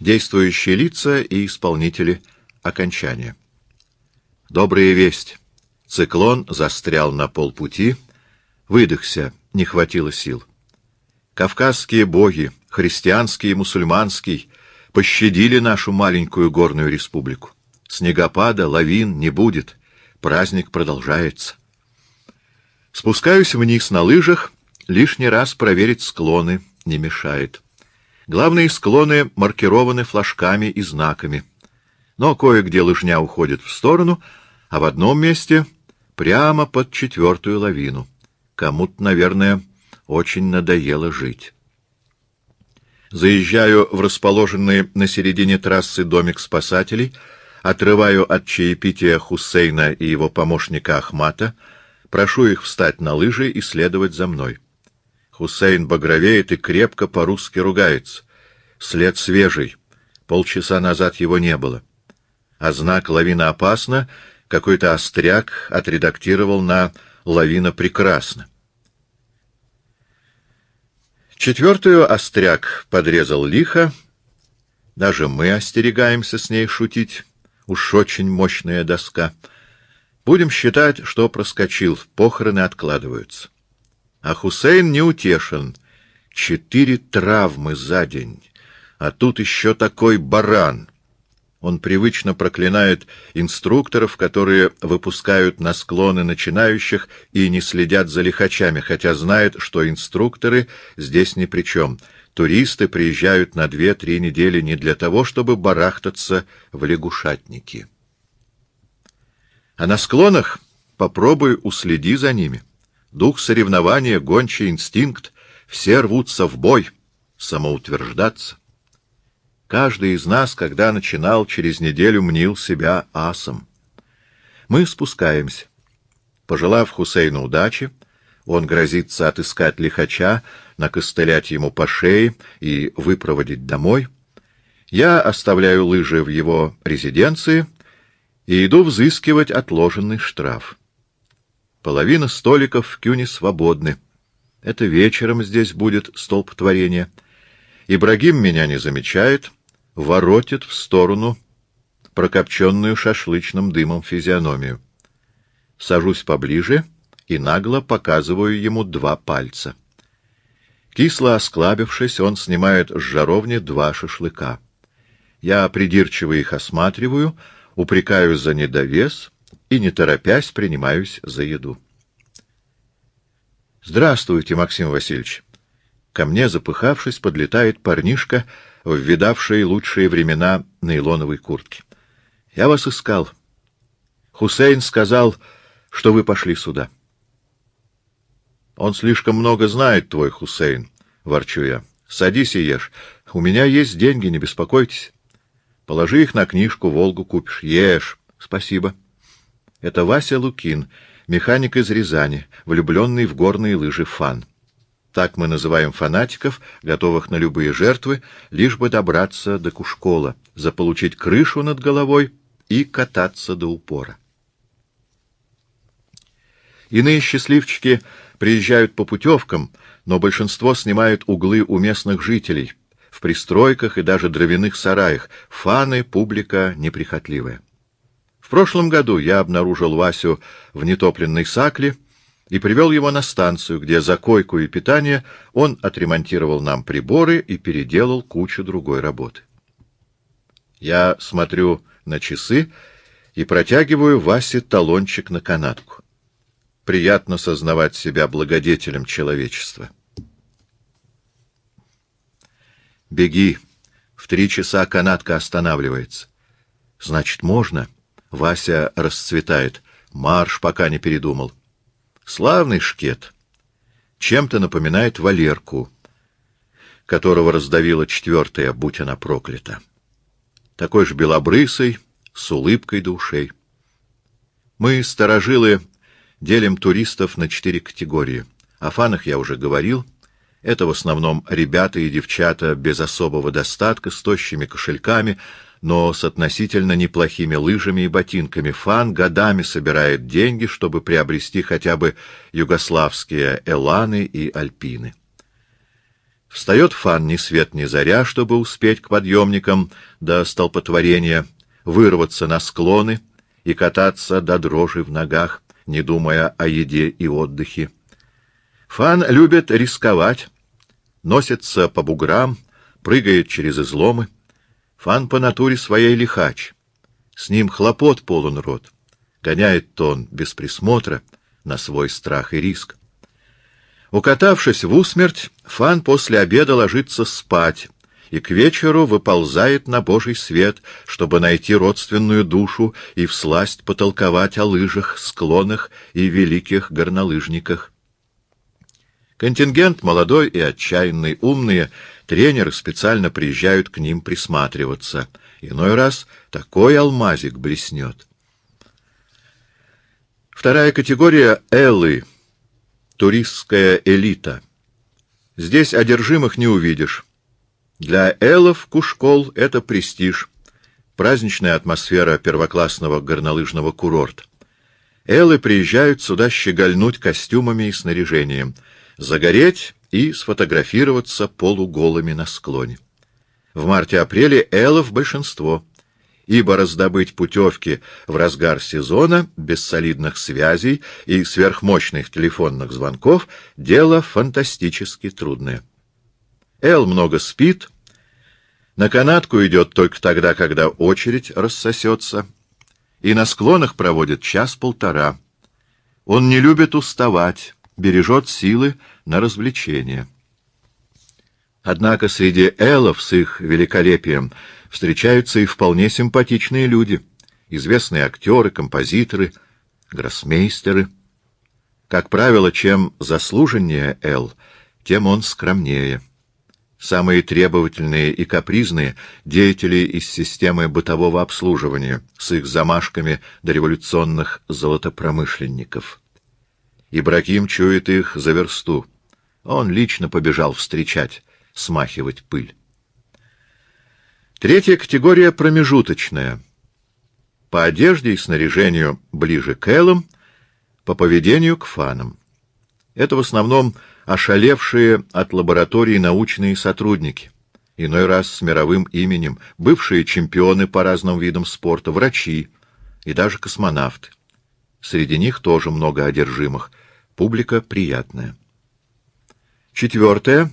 Действующие лица и исполнители окончания. Добрая весть. Циклон застрял на полпути, выдохся, не хватило сил. Кавказские боги, христианский и мусульманский, пощадили нашу маленькую горную республику. Снегопада, лавин не будет, праздник продолжается. Спускаюсь вниз на лыжах, лишний раз проверить склоны не мешает. Главные склоны маркированы флажками и знаками. Но кое-где лыжня уходит в сторону, а в одном месте прямо под четвертую лавину. Кому-то, наверное, очень надоело жить. Заезжаю в расположенный на середине трассы домик спасателей, отрываю от чаепития Хусейна и его помощника Ахмата, прошу их встать на лыжи и следовать за мной. Хусейн багровеет и крепко по-русски ругается. След свежий. Полчаса назад его не было. А знак «Лавина опасна» какой-то остряк отредактировал на «Лавина прекрасна». Четвертую остряк подрезал лихо. Даже мы остерегаемся с ней шутить. Уж очень мощная доска. Будем считать, что проскочил, похороны откладываются. А Хусейн не утешен. Четыре травмы за день. А тут еще такой баран. Он привычно проклинает инструкторов, которые выпускают на склоны начинающих и не следят за лихачами, хотя знает, что инструкторы здесь ни при чем. Туристы приезжают на две-три недели не для того, чтобы барахтаться в лягушатнике. А на склонах попробуй уследи за ними. Дух соревнования, гончий инстинкт, все рвутся в бой, самоутверждаться. Каждый из нас, когда начинал, через неделю мнил себя асом. Мы спускаемся. Пожелав Хусейну удачи, он грозится отыскать лихача, накостылять ему по шее и выпроводить домой. Я оставляю лыжи в его резиденции и иду взыскивать отложенный штраф. Половина столиков в Кюне свободны. Это вечером здесь будет столпотворение. Ибрагим меня не замечает — воротит в сторону прокопченную шашлычным дымом физиономию. Сажусь поближе и нагло показываю ему два пальца. Кисло осклабившись, он снимает с жаровни два шашлыка. Я придирчиво их осматриваю, упрекаю за недовес и, не торопясь, принимаюсь за еду. «Здравствуйте, Максим Васильевич!» Ко мне, запыхавшись, подлетает парнишка — в видавшие лучшие времена нейлоновой куртки. Я вас искал. Хусейн сказал, что вы пошли сюда. Он слишком много знает, твой Хусейн, — ворчу я. Садись и ешь. У меня есть деньги, не беспокойтесь. Положи их на книжку, Волгу купишь. Ешь. Спасибо. Это Вася Лукин, механик из Рязани, влюбленный в горные лыжи фан. Так мы называем фанатиков, готовых на любые жертвы, лишь бы добраться до Кушкола, заполучить крышу над головой и кататься до упора. Иные счастливчики приезжают по путевкам, но большинство снимают углы у местных жителей, в пристройках и даже дровяных сараях. Фаны — публика неприхотливая. Прошлом году я обнаружил Васю в нетопленной сакле — и привел его на станцию, где за койку и питание он отремонтировал нам приборы и переделал кучу другой работы. Я смотрю на часы и протягиваю Васе талончик на канатку. Приятно сознавать себя благодетелем человечества. «Беги. В три часа канатка останавливается». «Значит, можно?» Вася расцветает. «Марш, пока не передумал». Славный шкет. Чем-то напоминает Валерку, которого раздавила четвертая, будь она проклята. Такой же белобрысый, с улыбкой до ушей. Мы, старожилы, делим туристов на четыре категории. О фанах я уже говорил. Это в основном ребята и девчата без особого достатка, с тощими кошельками — но с относительно неплохими лыжами и ботинками. Фан годами собирает деньги, чтобы приобрести хотя бы югославские эланы и альпины. Встает Фан ни свет ни заря, чтобы успеть к подъемникам до столпотворения, вырваться на склоны и кататься до дрожи в ногах, не думая о еде и отдыхе. Фан любит рисковать, носится по буграм, прыгает через изломы. Фан по натуре своей лихач. С ним хлопот полон рот. Гоняет тон без присмотра на свой страх и риск. Укатавшись в усмерть, Фан после обеда ложится спать и к вечеру выползает на божий свет, чтобы найти родственную душу и всласть потолковать о лыжах, склонах и великих горнолыжниках. Контингент молодой и отчаянный, умные, тренеры специально приезжают к ним присматриваться. Иной раз такой алмазик блеснет. Вторая категория — эллы, туристская элита. Здесь одержимых не увидишь. Для эллов Кушкол — это престиж, праздничная атмосфера первоклассного горнолыжного курорта. Эллы приезжают сюда щегольнуть костюмами и снаряжением — загореть и сфотографироваться полуголыми на склоне. В марте-апреле элов большинство, ибо раздобыть путевки в разгар сезона без солидных связей и сверхмощных телефонных звонков — дело фантастически трудное. Эл много спит, на канатку идет только тогда, когда очередь рассосется, и на склонах проводит час-полтора. Он не любит уставать, бережет силы на развлечения. Однако среди элов с их великолепием встречаются и вполне симпатичные люди, известные актеры, композиторы, гроссмейстеры. Как правило, чем заслуженнее эл, тем он скромнее. Самые требовательные и капризные — деятели из системы бытового обслуживания с их замашками дореволюционных золотопромышленников. Ибрагим чует их за версту. Он лично побежал встречать, смахивать пыль. Третья категория промежуточная. По одежде и снаряжению ближе к элам, по поведению к фанам. Это в основном ошалевшие от лаборатории научные сотрудники, иной раз с мировым именем, бывшие чемпионы по разным видам спорта, врачи и даже космонавты. Среди них тоже много одержимых, Публика приятная. Четвертое.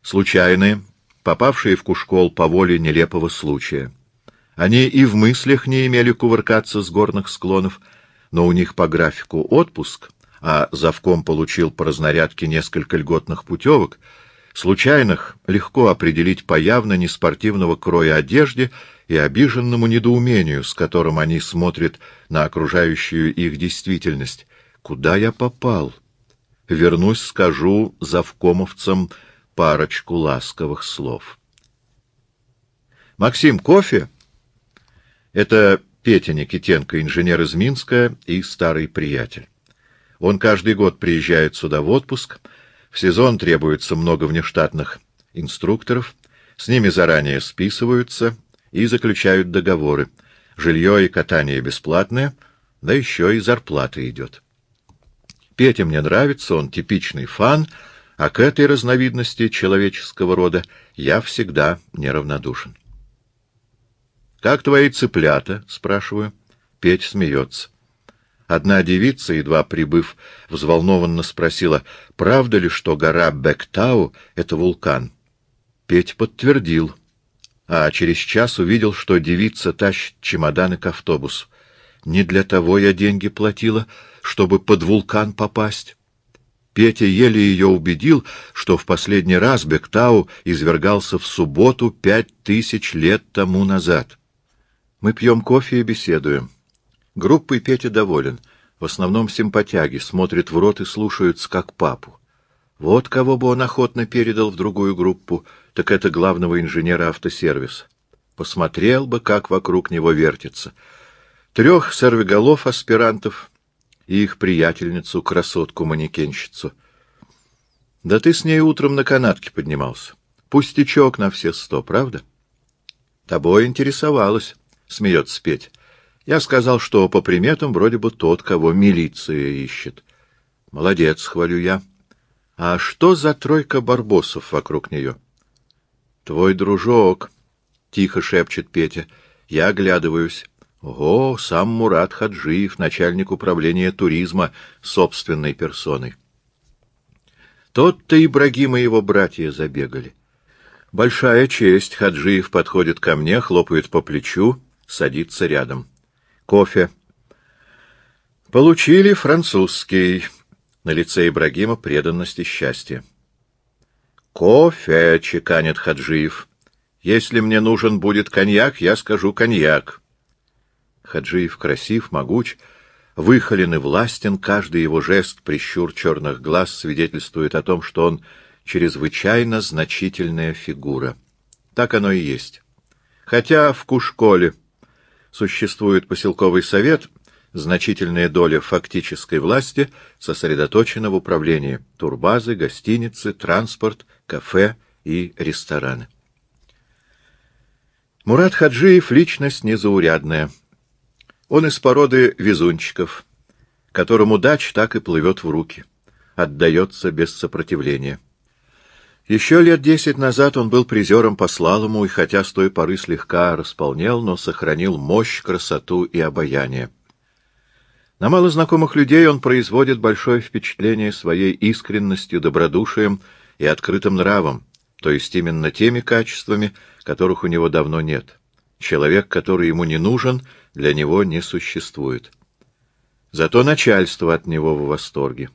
Случайные, попавшие в Кушкол по воле нелепого случая. Они и в мыслях не имели кувыркаться с горных склонов, но у них по графику отпуск, а завком получил по разнарядке несколько льготных путевок, случайных легко определить по явно неспортивного кроя одежде и обиженному недоумению, с которым они смотрят на окружающую их действительность, Куда я попал? Вернусь, скажу завкомовцам парочку ласковых слов. Максим, кофе? Это Петя Никитенко, инженер из Минска и старый приятель. Он каждый год приезжает сюда в отпуск. В сезон требуется много внештатных инструкторов. С ними заранее списываются и заключают договоры. Жилье и катание бесплатное, да еще и зарплата идет. Петя мне нравится, он типичный фан, а к этой разновидности человеческого рода я всегда неравнодушен. — Как твои цыплята? — спрашиваю. Петь смеется. Одна девица, едва прибыв, взволнованно спросила, правда ли, что гора Бектау — это вулкан. Петь подтвердил, а через час увидел, что девица тащит чемоданы к автобусу. Не для того я деньги платила, чтобы под вулкан попасть. Петя еле ее убедил, что в последний раз Бектау извергался в субботу пять тысяч лет тому назад. Мы пьем кофе и беседуем. Группой Петя доволен. В основном симпатяги, смотрят в рот и слушаются как папу. Вот кого бы он охотно передал в другую группу, так это главного инженера автосервиса. Посмотрел бы, как вокруг него вертится. Трех сорвиголов-аспирантов и их приятельницу, красотку-манекенщицу. Да ты с ней утром на канатке поднимался. Пустячок на все сто, правда? Тобой интересовалась, — смеется Петь. Я сказал, что по приметам вроде бы тот, кого милиция ищет. Молодец, хвалю я. А что за тройка барбосов вокруг нее? Твой дружок, — тихо шепчет Петя. Я оглядываюсь. Ого, сам Мурат Хаджиев, начальник управления туризма, собственной персоной. Тот-то Ибрагим и его братья забегали. Большая честь. Хаджиев подходит ко мне, хлопает по плечу, садится рядом. Кофе. Получили французский. На лице Ибрагима преданность и счастье. «Кофе!» — чеканит Хаджиев. «Если мне нужен будет коньяк, я скажу коньяк». Хаджиев красив, могуч, выхолен и властен, каждый его жест, прищур черных глаз свидетельствует о том, что он чрезвычайно значительная фигура. Так оно и есть. Хотя в Кушколе существует поселковый совет, значительная доля фактической власти сосредоточена в управлении турбазы, гостиницы, транспорт, кафе и рестораны. Мурат Хаджиев — личность незаурядная. Он из породы везунчиков, которому дач так и плывет в руки, отдается без сопротивления. Еще лет десять назад он был призером по слалому, и хотя с той поры слегка располнел, но сохранил мощь, красоту и обаяние. На малознакомых людей он производит большое впечатление своей искренностью, добродушием и открытым нравом, то есть именно теми качествами, которых у него давно нет. Человек, который ему не нужен, для него не существует. Зато начальство от него в восторге.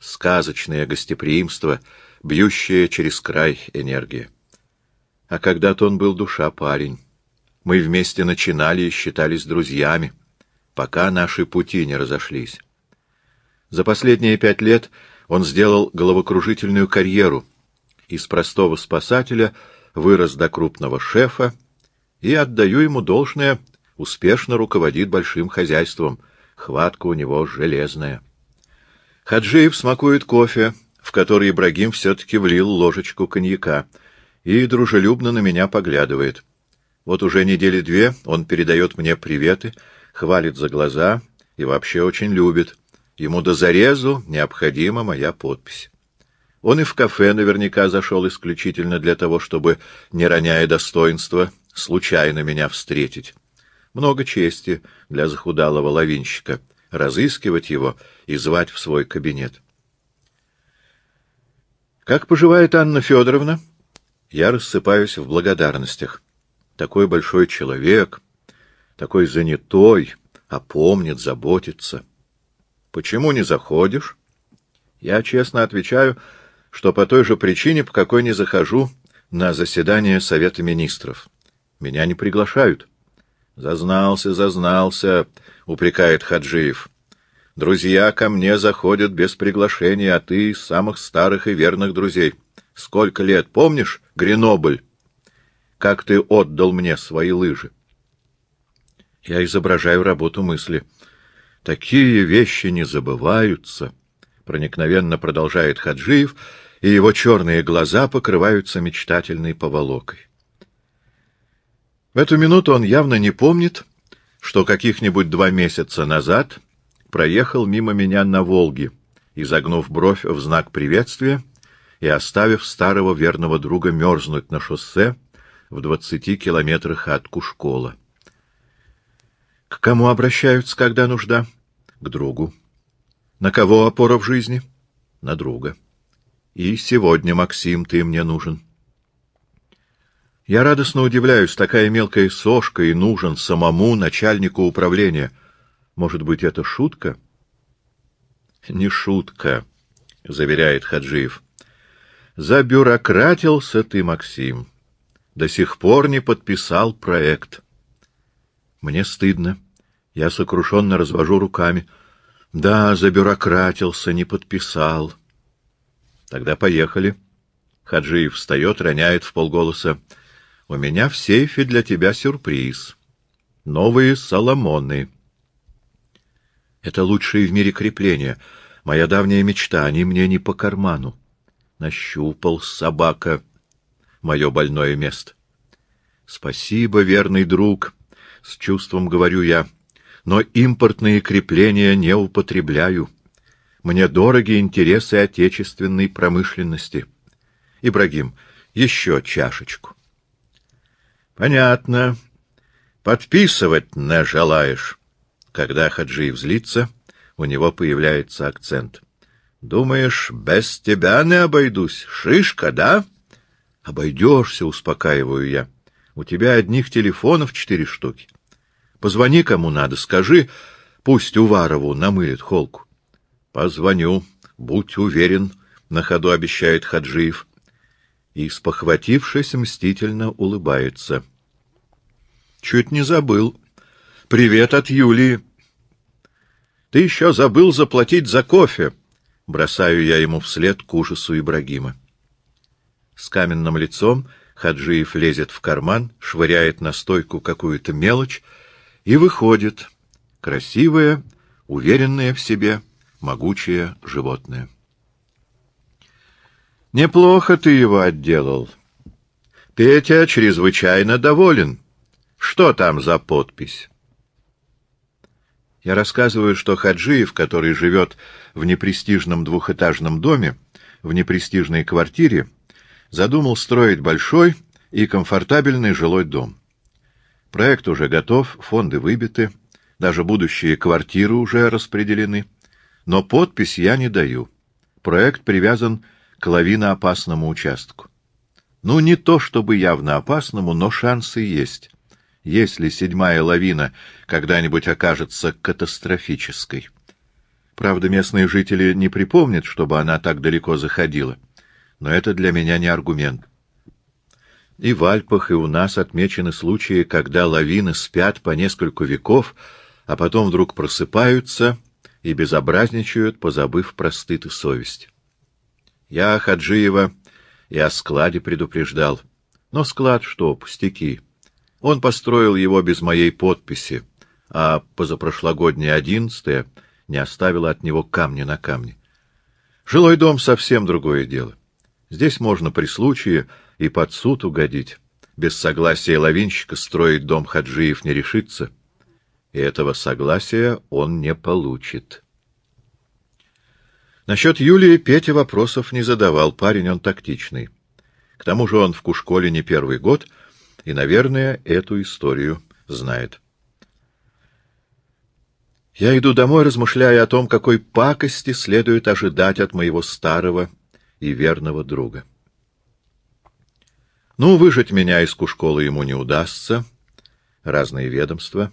Сказочное гостеприимство, бьющее через край энергия. А когда-то он был душа парень. Мы вместе начинали и считались друзьями пока наши пути не разошлись. За последние пять лет он сделал головокружительную карьеру. Из простого спасателя вырос до крупного шефа, и, отдаю ему должное, успешно руководит большим хозяйством. Хватка у него железная. Хаджиев смакует кофе, в который Ибрагим все-таки влил ложечку коньяка, и дружелюбно на меня поглядывает. Вот уже недели две он передает мне приветы, хвалит за глаза и вообще очень любит. Ему до зарезу необходима моя подпись. Он и в кафе наверняка зашел исключительно для того, чтобы, не роняя достоинства, случайно меня встретить. Много чести для захудалого лавинщика — разыскивать его и звать в свой кабинет. Как поживает Анна Федоровна? Я рассыпаюсь в благодарностях. Такой большой человек, такой занятой, а помнит, заботится. Почему не заходишь? Я честно отвечаю, что по той же причине, по какой не захожу на заседание Совета Министров. Меня не приглашают. Зазнался, зазнался, упрекает Хаджиев. Друзья ко мне заходят без приглашения, а ты из самых старых и верных друзей. Сколько лет, помнишь, Гренобль? Как ты отдал мне свои лыжи? Я изображаю работу мысли. Такие вещи не забываются, проникновенно продолжает Хаджиев, и его черные глаза покрываются мечтательной поволокой. В эту минуту он явно не помнит, что каких-нибудь два месяца назад проехал мимо меня на Волге, изогнув бровь в знак приветствия и оставив старого верного друга мерзнуть на шоссе в двадцати километрах от Кушкола. К кому обращаются, когда нужда? К другу. На кого опора в жизни? На друга. И сегодня, Максим, ты мне нужен. Я радостно удивляюсь, такая мелкая сошка и нужен самому начальнику управления. Может быть, это шутка? Не шутка, заверяет Хаджиев. Забюрократился ты, Максим. До сих пор не подписал проект. Мне стыдно. Я сокрушенно развожу руками. Да, забюрократился, не подписал. Тогда поехали. Хаджиев встает, роняет в полголоса. У меня в сейфе для тебя сюрприз. Новые соломоны. Это лучшие в мире крепления. Моя давняя мечта, они мне не по карману. Нащупал собака мое больное место. Спасибо, верный друг, с чувством говорю я но импортные крепления не употребляю. Мне дороги интересы отечественной промышленности. Ибрагим, еще чашечку. Понятно. Подписывать не желаешь. Когда Хаджиев злится, у него появляется акцент. Думаешь, без тебя не обойдусь? Шишка, да? Обойдешься, успокаиваю я. У тебя одних телефонов четыре штуки. Позвони кому надо, скажи, пусть Уварову намылит холку. Позвоню, будь уверен, на ходу обещает Хаджиев. И, спохватившись, мстительно улыбается. Чуть не забыл. Привет от Юлии. Ты еще забыл заплатить за кофе. Бросаю я ему вслед к ужасу Ибрагима. С каменным лицом Хаджиев лезет в карман, швыряет на стойку какую-то мелочь и выходит. Красивое, уверенное в себе, могучее животное. Неплохо ты его отделал. Петя чрезвычайно доволен. Что там за подпись? Я рассказываю, что Хаджиев, который живет в непрестижном двухэтажном доме, в непрестижной квартире, задумал строить большой и комфортабельный жилой дом. Проект уже готов, фонды выбиты, даже будущие квартиры уже распределены. Но подпись я не даю. Проект привязан к лавиноопасному участку. Ну, не то чтобы явно опасному, но шансы есть. Если седьмая лавина когда-нибудь окажется катастрофической. Правда, местные жители не припомнят, чтобы она так далеко заходила. Но это для меня не аргумент. И в Альпах, и у нас отмечены случаи, когда лавины спят по несколько веков, а потом вдруг просыпаются и безобразничают, позабыв про стыд и совесть. Я Хаджиева и о складе предупреждал. Но склад что, пустяки. Он построил его без моей подписи, а позапрошлогоднее одиннадцатое не оставило от него камня на камне. Жилой дом — совсем другое дело. Здесь можно при случае и под суд угодить. Без согласия лавинщика строить дом Хаджиев не решится. И этого согласия он не получит. Насчет Юлии Петя вопросов не задавал, парень он тактичный. К тому же он в Кушколе не первый год и, наверное, эту историю знает. Я иду домой, размышляя о том, какой пакости следует ожидать от моего старого и верного друга. Ну, выжить меня из Кушколы ему не удастся. Разные ведомства.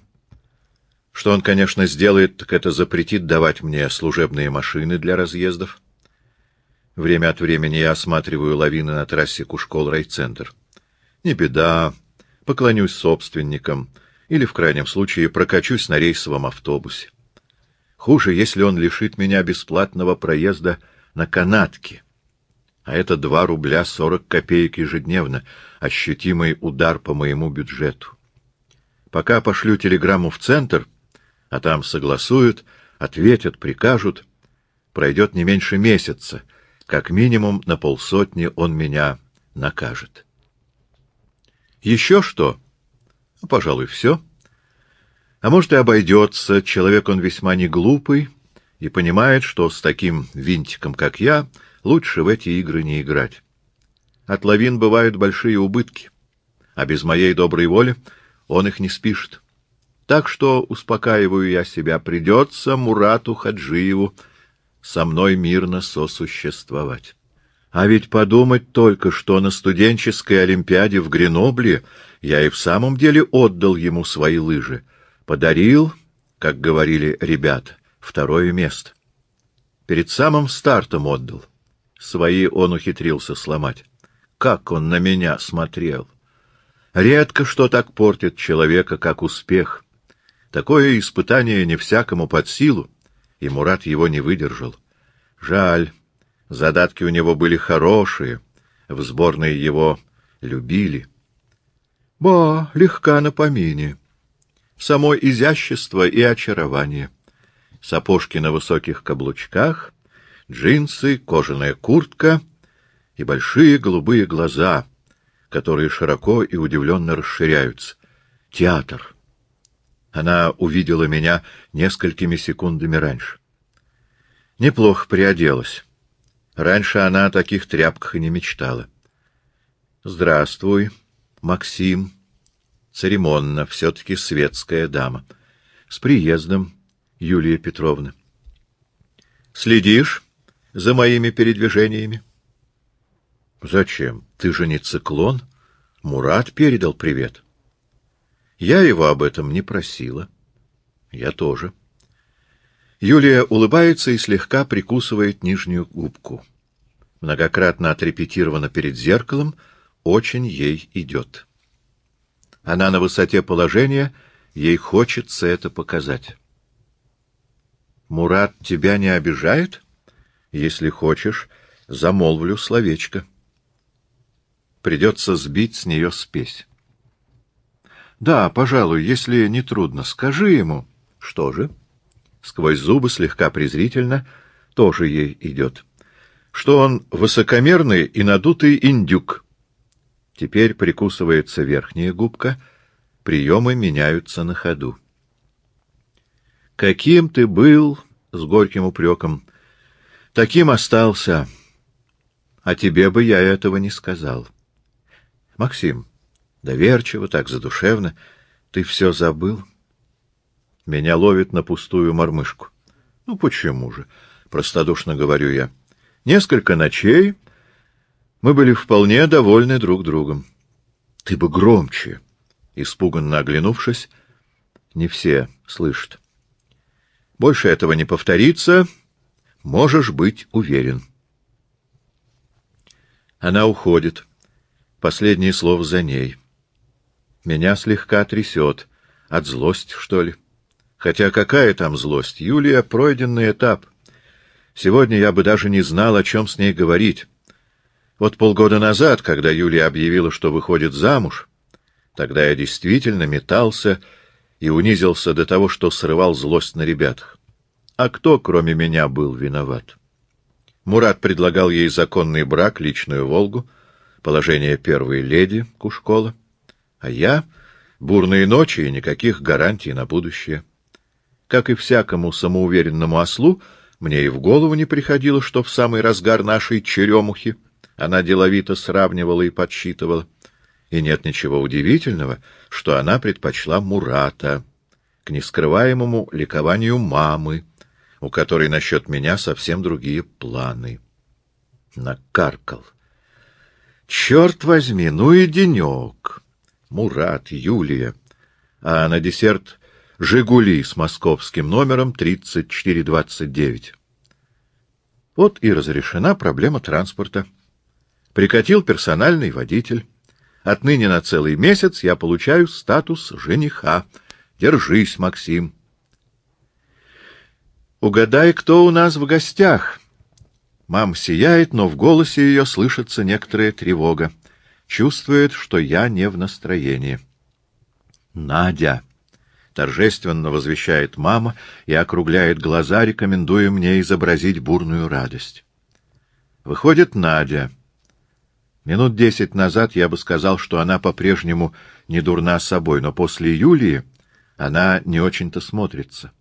Что он, конечно, сделает, так это запретит давать мне служебные машины для разъездов. Время от времени я осматриваю лавины на трассе Кушкол-райцентр. Не беда, поклонюсь собственникам или, в крайнем случае, прокачусь на рейсовом автобусе. Хуже, если он лишит меня бесплатного проезда на канатке. А это два рубля сорок копеек ежедневно, ощутимый удар по моему бюджету. Пока пошлю телеграмму в центр, а там согласуют, ответят, прикажут, пройдет не меньше месяца, как минимум на полсотни он меня накажет. Еще что? Ну, пожалуй, все. А может и обойдется, человек он весьма не глупый и понимает, что с таким винтиком, как я, лучше в эти игры не играть. От лавин бывают большие убытки, а без моей доброй воли он их не спишет. Так что, успокаиваю я себя, придется Мурату Хаджиеву со мной мирно сосуществовать. А ведь подумать только, что на студенческой олимпиаде в Гренобле я и в самом деле отдал ему свои лыжи. Подарил, как говорили ребята, второе место. Перед самым стартом отдал. Свои он ухитрился сломать. Как он на меня смотрел! Редко что так портит человека, как успех. Такое испытание не всякому под силу, и Мурат его не выдержал. Жаль, задатки у него были хорошие, в сборной его любили. Ба, легка на помине. Само изящество и очарование. Сапожки на высоких каблучках, джинсы, кожаная куртка и большие голубые глаза, которые широко и удивленно расширяются. Театр. Она увидела меня несколькими секундами раньше. Неплохо приоделась. Раньше она о таких тряпках и не мечтала. Здравствуй, Максим. Церемонно, все-таки светская дама. С приездом, Юлия Петровна. Следишь за моими передвижениями? Зачем? Ты же не циклон. Мурат передал привет. Я его об этом не просила. Я тоже. Юлия улыбается и слегка прикусывает нижнюю губку. Многократно отрепетирована перед зеркалом, очень ей идет. Она на высоте положения, ей хочется это показать. «Мурат тебя не обижает? Если хочешь, замолвлю словечко». Придется сбить с нее спесь. «Да, пожалуй, если не трудно, скажи ему». «Что же?» сквозь зубы слегка презрительно, тоже ей идет. Что он высокомерный и надутый индюк. Теперь прикусывается верхняя губка, приемы меняются на ходу. «Каким ты был?» — с горьким упреком. «Таким остался. А тебе бы я этого не сказал». «Максим, доверчиво, так задушевно, ты все забыл?» Меня ловит на пустую мормышку. Ну почему же? Простодушно говорю я. Несколько ночей мы были вполне довольны друг другом. Ты бы громче. Испуганно оглянувшись, не все слышат. Больше этого не повторится, можешь быть уверен. Она уходит. Последнее слово за ней. Меня слегка трясет. От злости, что ли? Хотя какая там злость? Юлия — пройденный этап. Сегодня я бы даже не знал, о чем с ней говорить. Вот полгода назад, когда Юлия объявила, что выходит замуж, тогда я действительно метался и унизился до того, что срывал злость на ребятах. А кто, кроме меня, был виноват? Мурат предлагал ей законный брак, личную «Волгу», положение первой леди Кушкола, а я — бурные ночи и никаких гарантий на будущее. Как и всякому самоуверенному ослу, мне и в голову не приходило, что в самый разгар нашей черемухи она деловито сравнивала и подсчитывала. И нет ничего удивительного, что она предпочла Мурата к нескрываемому ликованию мамы, у которой насчет меня совсем другие планы. Накаркал. Черт возьми, ну и денек! Мурат, Юлия. А на десерт «Жигули» с московским номером 3429. Вот и разрешена проблема транспорта. Прикатил персональный водитель. Отныне на целый месяц я получаю статус жениха. Держись, Максим. Угадай, кто у нас в гостях. Мам сияет, но в голосе ее слышится некоторая тревога. Чувствует, что я не в настроении. Надя. — торжественно возвещает мама и округляет глаза, рекомендуя мне изобразить бурную радость. Выходит Надя. Минут десять назад я бы сказал, что она по-прежнему не дурна собой, но после Юлии она не очень-то смотрится.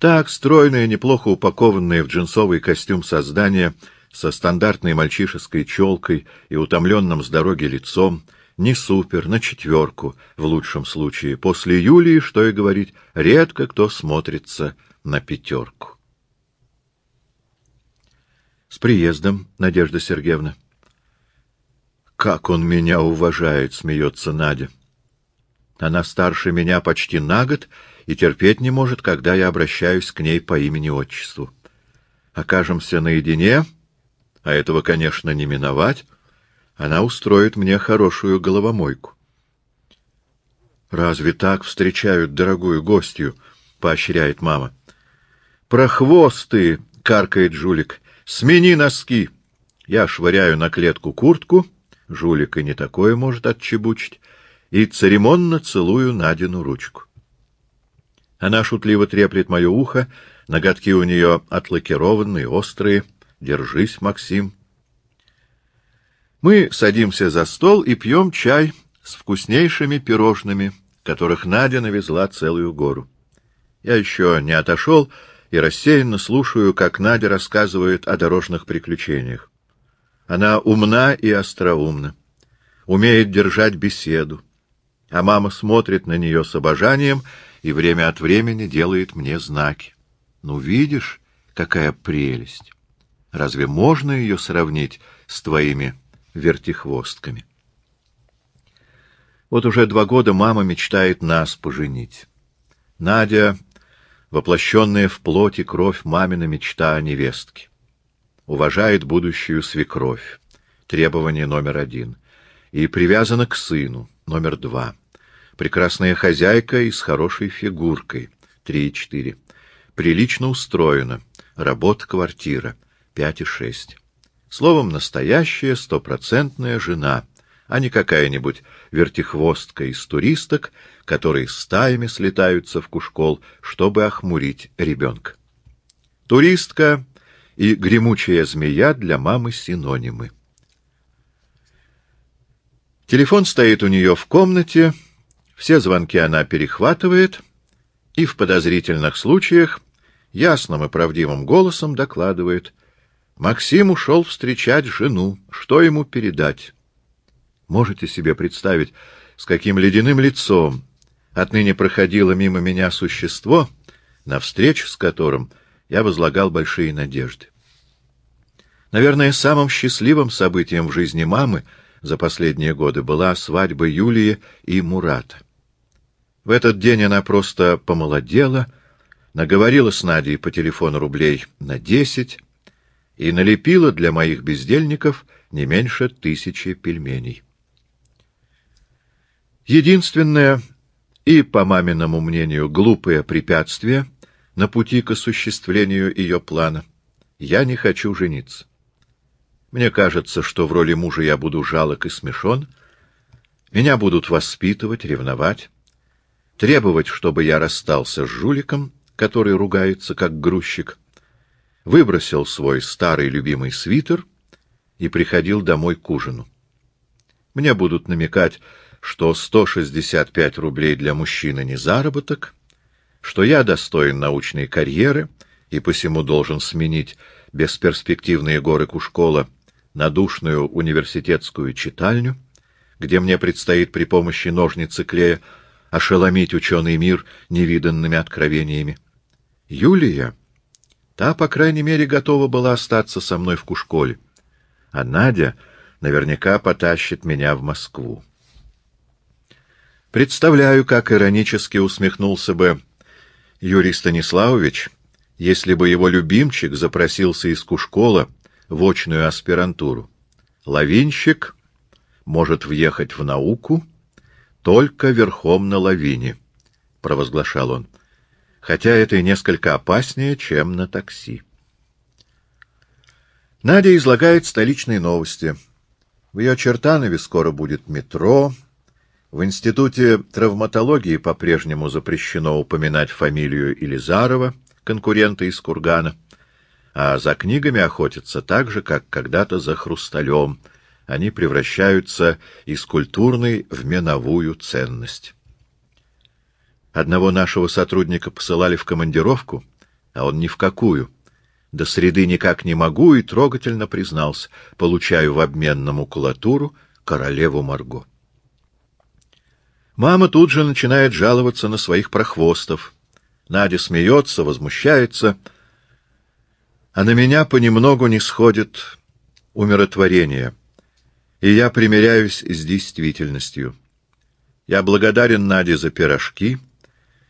Так, стройная, неплохо упакованная в джинсовый костюм создание со стандартной мальчишеской челкой и утомленным с дороги лицом — не супер, на четверку, в лучшем случае. После Юлии, что и говорить, редко кто смотрится на пятерку. С приездом, Надежда Сергеевна. Как он меня уважает, смеется Надя. Она старше меня почти на год и терпеть не может, когда я обращаюсь к ней по имени-отчеству. Окажемся наедине, а этого, конечно, не миновать, она устроит мне хорошую головомойку. «Разве так встречают дорогую гостью?» — поощряет мама. «Прохвосты!» — каркает жулик. «Смени носки!» Я швыряю на клетку куртку, жулик и не такое может отчебучить, и церемонно целую Надину ручку. Она шутливо треплет мое ухо, ноготки у нее отлакированные, острые. «Держись, Максим!» Мы садимся за стол и пьем чай с вкуснейшими пирожными, которых Надя навезла целую гору. Я еще не отошел и рассеянно слушаю, как Надя рассказывает о дорожных приключениях. Она умна и остроумна, умеет держать беседу, а мама смотрит на нее с обожанием и время от времени делает мне знаки. Ну, видишь, какая прелесть! Разве можно ее сравнить с твоими вертихвостками? Вот уже два года мама мечтает нас поженить. Надя — воплощенная в плоти кровь мамина мечта о невестке. Уважает будущую свекровь, требование номер один, и привязана к сыну, номер два. Прекрасная хозяйка и с хорошей фигуркой, три и четыре. Прилично устроена, работа квартира, пять и шесть. Словом, настоящая стопроцентная жена — а не какая-нибудь вертихвостка из туристок, которые стаями слетаются в Кушкол, чтобы охмурить ребенка. Туристка и гремучая змея для мамы синонимы. Телефон стоит у нее в комнате, все звонки она перехватывает и в подозрительных случаях ясным и правдивым голосом докладывает. Максим ушел встречать жену, что ему передать? Можете себе представить, с каким ледяным лицом отныне проходило мимо меня существо, на встречу с которым я возлагал большие надежды. Наверное, самым счастливым событием в жизни мамы за последние годы была свадьба Юлии и Мурата. В этот день она просто помолодела, наговорила с Надей по телефону рублей на десять и налепила для моих бездельников не меньше тысячи пельменей. Единственное и, по маминому мнению, глупое препятствие на пути к осуществлению ее плана — я не хочу жениться. Мне кажется, что в роли мужа я буду жалок и смешон, меня будут воспитывать, ревновать, требовать, чтобы я расстался с жуликом, который ругается как грузчик, выбросил свой старый любимый свитер и приходил домой к ужину. Мне будут намекать, что 165 рублей для мужчины не заработок, что я достоин научной карьеры и посему должен сменить бесперспективные горы Кушкола на душную университетскую читальню, где мне предстоит при помощи ножницы клея ошеломить ученый мир невиданными откровениями. Юлия, та, по крайней мере, готова была остаться со мной в Кушколе, а Надя наверняка потащит меня в Москву. Представляю, как иронически усмехнулся бы Юрий Станиславович, если бы его любимчик запросился из Кушкола в очную аспирантуру. Лавинщик может въехать в науку только верхом на лавине, — провозглашал он, хотя это и несколько опаснее, чем на такси. Надя излагает столичные новости. В ее Чертанове скоро будет метро, в Институте травматологии по-прежнему запрещено упоминать фамилию Илизарова, конкурента из Кургана, а за книгами охотятся так же, как когда-то за хрусталем. Они превращаются из культурной в меновую ценность. Одного нашего сотрудника посылали в командировку, а он ни в какую. До среды никак не могу и трогательно признался, получаю в обмен на макулатуру королеву Марго. Мама тут же начинает жаловаться на своих прохвостов. Надя смеется, возмущается, а на меня понемногу не сходит умиротворение, и я примиряюсь с действительностью. Я благодарен Наде за пирожки,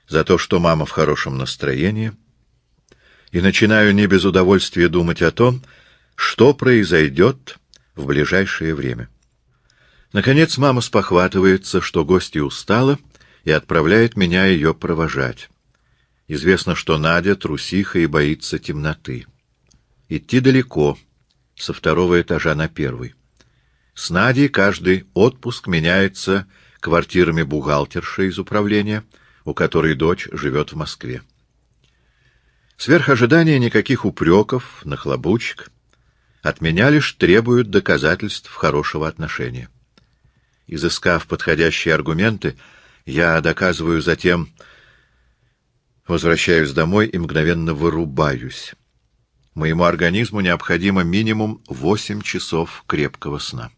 за то, что мама в хорошем настроении, и начинаю не без удовольствия думать о том, что произойдет в ближайшее время. Наконец мама спохватывается, что гостья устала, и отправляет меня ее провожать. Известно, что Надя трусиха и боится темноты. Идти далеко, со второго этажа на первый. С Надей каждый отпуск меняется квартирами бухгалтерши из управления, у которой дочь живет в Москве. Сверх ожидания никаких упреков, нахлобучек. От меня лишь требуют доказательств хорошего отношения. Изыскав подходящие аргументы, я доказываю затем, Возвращаюсь домой и мгновенно вырубаюсь. Моему организму необходимо минимум 8 часов крепкого сна.